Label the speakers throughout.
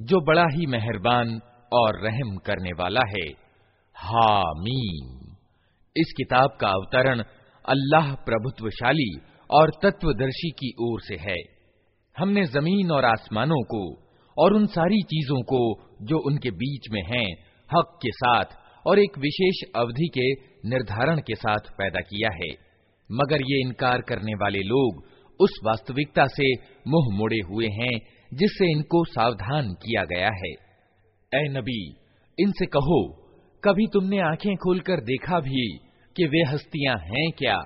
Speaker 1: जो बड़ा ही मेहरबान और रहम करने वाला है। हामीम। इस किताब का अवतरण अल्लाह प्रभुत्वशाली और तत्वदर्शी की ओर से है। हमने ज़मीन और आसमानों को और उन सारी चीज़ों को जो उनके बीच में हैं, हक के साथ और एक विशेष अवधि के निर्धारण के साथ पैदा किया है। मगर ये इनकार करने वाले लोग उस वास्तविकता से मुँह मोड़े हुए हैं जिससे इनको सावधान किया गया है। ए नबी, इनसे कहो, कभी तुमने आँखें खोलकर देखा भी कि वे हस्तियाँ हैं क्या,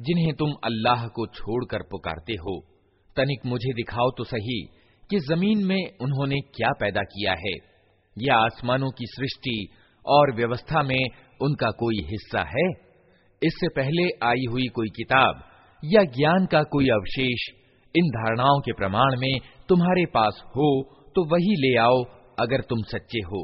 Speaker 1: जिन्हें तुम अल्लाह को छोड़कर पुकारते हो? तनिक मुझे दिखाओ तो सही कि ज़मीन में उन्होंने क्या पैदा किया है। या आसमानों की सृष्टि और व्यवस्था में उनका कोई हिस्सा है? इससे पहले आई हुई कोई किताब या ज्ञान का कोई अवशेष इन धारणाओं के प्रमाण में तुम्हारे पास हो तो वही ले आओ अगर तुम सच्चे हो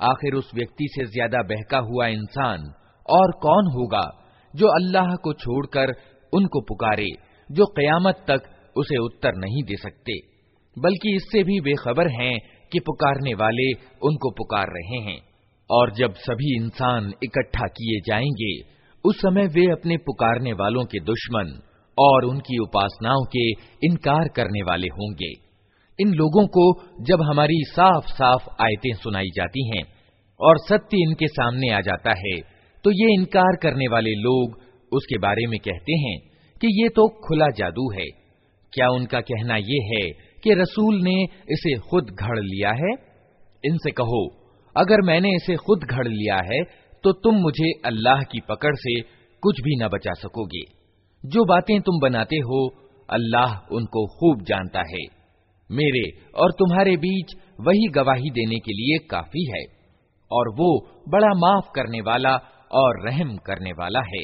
Speaker 1: आखिर उस व्यक्ति से ज्यादा बहका हुआ इंसान और कौन होगा जो अल्लाह को छोड़कर उनको पुकारे जो कयामत तक उसे उत्तर नहीं दे सकते, बल्कि इससे भी बेखबर हैं कि पुकारने वाले उनको पुकार रहे हैं। और जब सभी इंसान इकट्ठा किए जाएँगे, उस समय वे अपने पुकारने वालों के दुश्मन और उनकी उपासनाओं के इनकार करने वाले होंगे। इन लोगों को जब हमारी साफ़ साफ़ आयतें सुनाई जाती हैं और सत्य इनके सामने आ जाता है तो ये इनकार करने वाले लोग उसके बारे में कहते हैं कि ये तो खुला जादू है। क्या उनका कहना यह है कि रसूल ने इसे खुद घड़ लिया है? इनसे कहो, अगर मैंने इसे खुद घड़ लिया है तो तुम मुझे अल्लाह की पकड़ से कुछ भी न बचा सकोगे। जो बातें तुम बनाते हो, अल्लाह उनको खूब जानता है। मेरे और तुम्हारे बीच वही गवाही देने के लिए काफ़ी है, और वो बड़ा माफ़ करने वाला और रहम करने वाला है।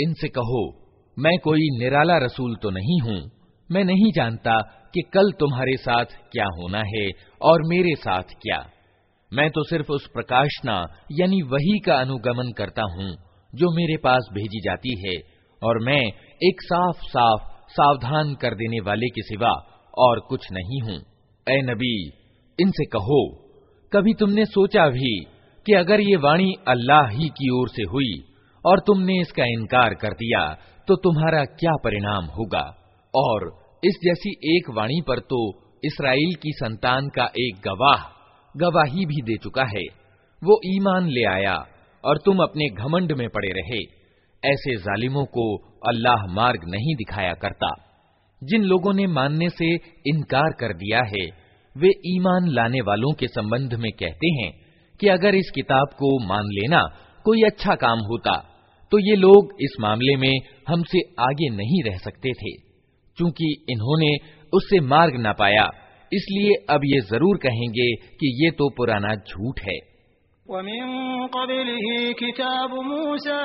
Speaker 1: इनसे कहो, मैं कोई निराला रसूल तो नहीं हूँ। मैं नहीं जानता कि कल तुम्हारे साथ क्या होना है और मेरे साथ क्या। मैं तो सिर्फ़ उस प्रकाशना, यानी वही का अनुगमन करता हूँ, जो मेरे पास भेजी जाती है, और मैं एक साफ़ साफ़ सावधान कर देने वाले के सिवा और कुछ नहीं हूँ। ए नबी, इनसे कहो, कभी तुमने सोचा भी कि अगर ये वाणी अल्लाह ही की ओर से हुई और तुमने इसका इनकार कर दिया तो तुम्हारा क्या परिणाम होगा? और इस जैसी एक वाणी पर तो इसराइल की संतान का एक गवाह, गवाही भी दे चुका है। वो ईमान ले आया और तुम अपने घमंड में पड़े रहे। ऐसे जालिमों को अल्लाह मार्ग नहीं दिखाया करता। जिन लोगों ने मानने से इनकार कर दिया है, वे ईमान लाने वालों के संबंध में कहते हैं कि अगर इस किताब को मान लेना कोई अच्छा काम होता तो ये लोग इस मामले में हमसे आगे नहीं रह सकते थे क्योंकि इन्होंने उससे मार्ग ना पाया। इसलिए अब ये ज़रूर कहेंगे कि ये तो पुराना झूठ है।
Speaker 2: किताब मूसा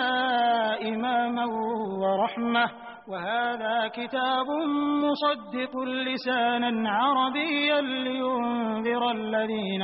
Speaker 2: इमाम वहादा किताब मुसद्दिकुल्लिसानन अरबिय्यन लियुनज़िरल्लज़ीन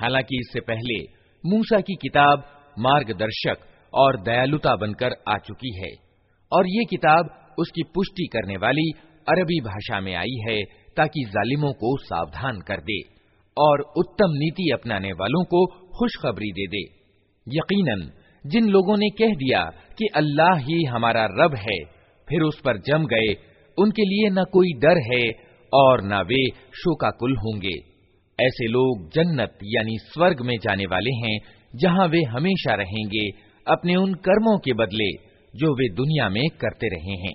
Speaker 1: हालाँकि इससे पहले मूसा की किताब मार्गदर्शक और दयालुता बनकर आ चुकी है और ये किताब उसकी पुष्टि करने वाली अरबी भाषा में आई है ताकि जालिमों को सावधान कर दे और उत्तम नीति अपनाने वालों को खुशखबरी दे दे। यकीनन, जिन लोगों ने कह दिया कि अल्लाह ही हमारा रब है, फिर उस पर जम गए, उनके लिए न कोई डर है और न वे शोकाकुल होंगे। ऐसे लोग जन्नत यानी स्वर्ग में जाने वाले हैं, जहाँ वे हमेशा रहेंगे अपने उन कर्मों के बदले जो वे दुनिया में करते रहे हैं।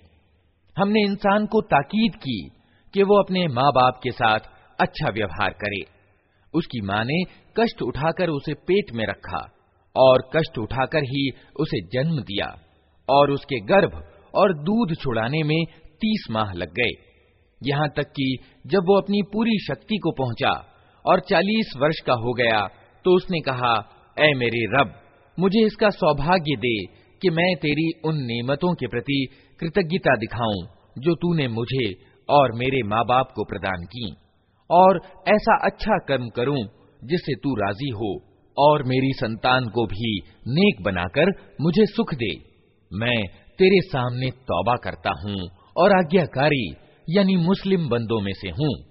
Speaker 1: हमने इंसान को ताकीद की कि वो अपने माँ बाप के साथ अच्छा व्यवहार करे। उसकी माँ ने कष्ट उठाकर उसे पेट में रखा और कष्ट उठाकर ही उसे जन्म दिया और उसके गर्भ और दूध छुड़ाने में तीस माह लग गए। यहाँ तक कि जब वो अपनी पूरी शक्ति को पहुँचा और चालीस वर्ष का हो गया तो उसने कहा, ऐ मेरे रब, मुझे इसका सौभाग्य दे कि मैं तेरी उन नेमतों के प्रति कृतज्ञता दिखाऊँ, जो तूने मुझे और मेरे माँ बाप को प्रदान की। और ऐसा अच्छा कर्म करूँ, जिससे तू राज़ी हो, और मेरी संतान को भी नेक बनाकर मुझे सुख दे। मैं तेरे सामने तौबा करता हूँ और आज्ञाकारी, यानी मुस्लिम बंदों में से हूँ।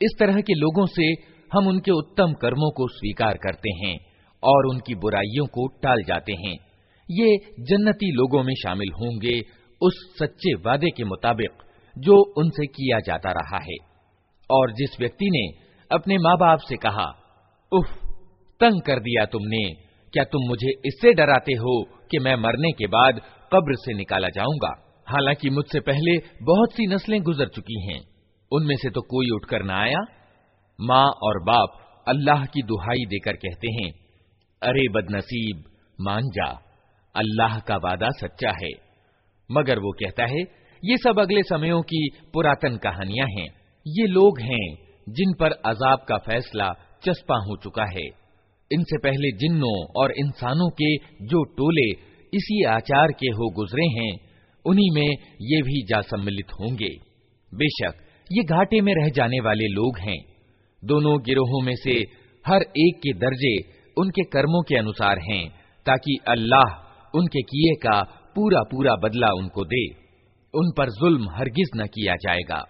Speaker 1: इस तरह के लोगों से हम उनके उत्तम कर्मों को स्वीकार करते हैं और उनकी बुराइयों को टाल जाते हैं ये जन्नती लोगों में शामिल होंगे उस सच्चे वादे के मुताबिक जो उनसे किया जाता रहा है। और जिस व्यक्ति ने अपने माँ बाप से कहा, उफ, तंग कर दिया तुमने, क्या तुम मुझे इससे डराते हो कि मैं मरने के बाद कब्र से निकाला जाऊँगा? हालाँकि मुझसे पहले बहुत सी नस्लें गुजर चुकी हैं। उनमें से तो कोई उठकर न आया। माँ और बाप अल्लाह की दुहाई देकर कहते हैं, अरे बदनसीब, मान जा। अल्लाह का वादा सच्चा है। मगर वो कहता है, ये सब अगले समयों की पुरातन कहानियाँ हैं। ये लोग हैं जिन पर अजाब का फैसला चस्पा हो चुका है। इनसे पहले जिन्नों और इंसानों के जो टोले इसी आचार के हो गुजरे हैं, उन्हीं में ये भी जा सम्मिलित होंगे। बेशक, ये घाटे में रह जाने वाले लोग हैं। दोनों गिरोहों में से हर एक के दर्जे उनके कर्मों के अनुसार हैं, ताकि अल्लाह उनके किए का पूरा पूरा बदला उनको दे। उन पर जुल्म हरगिज न किया जाएगा।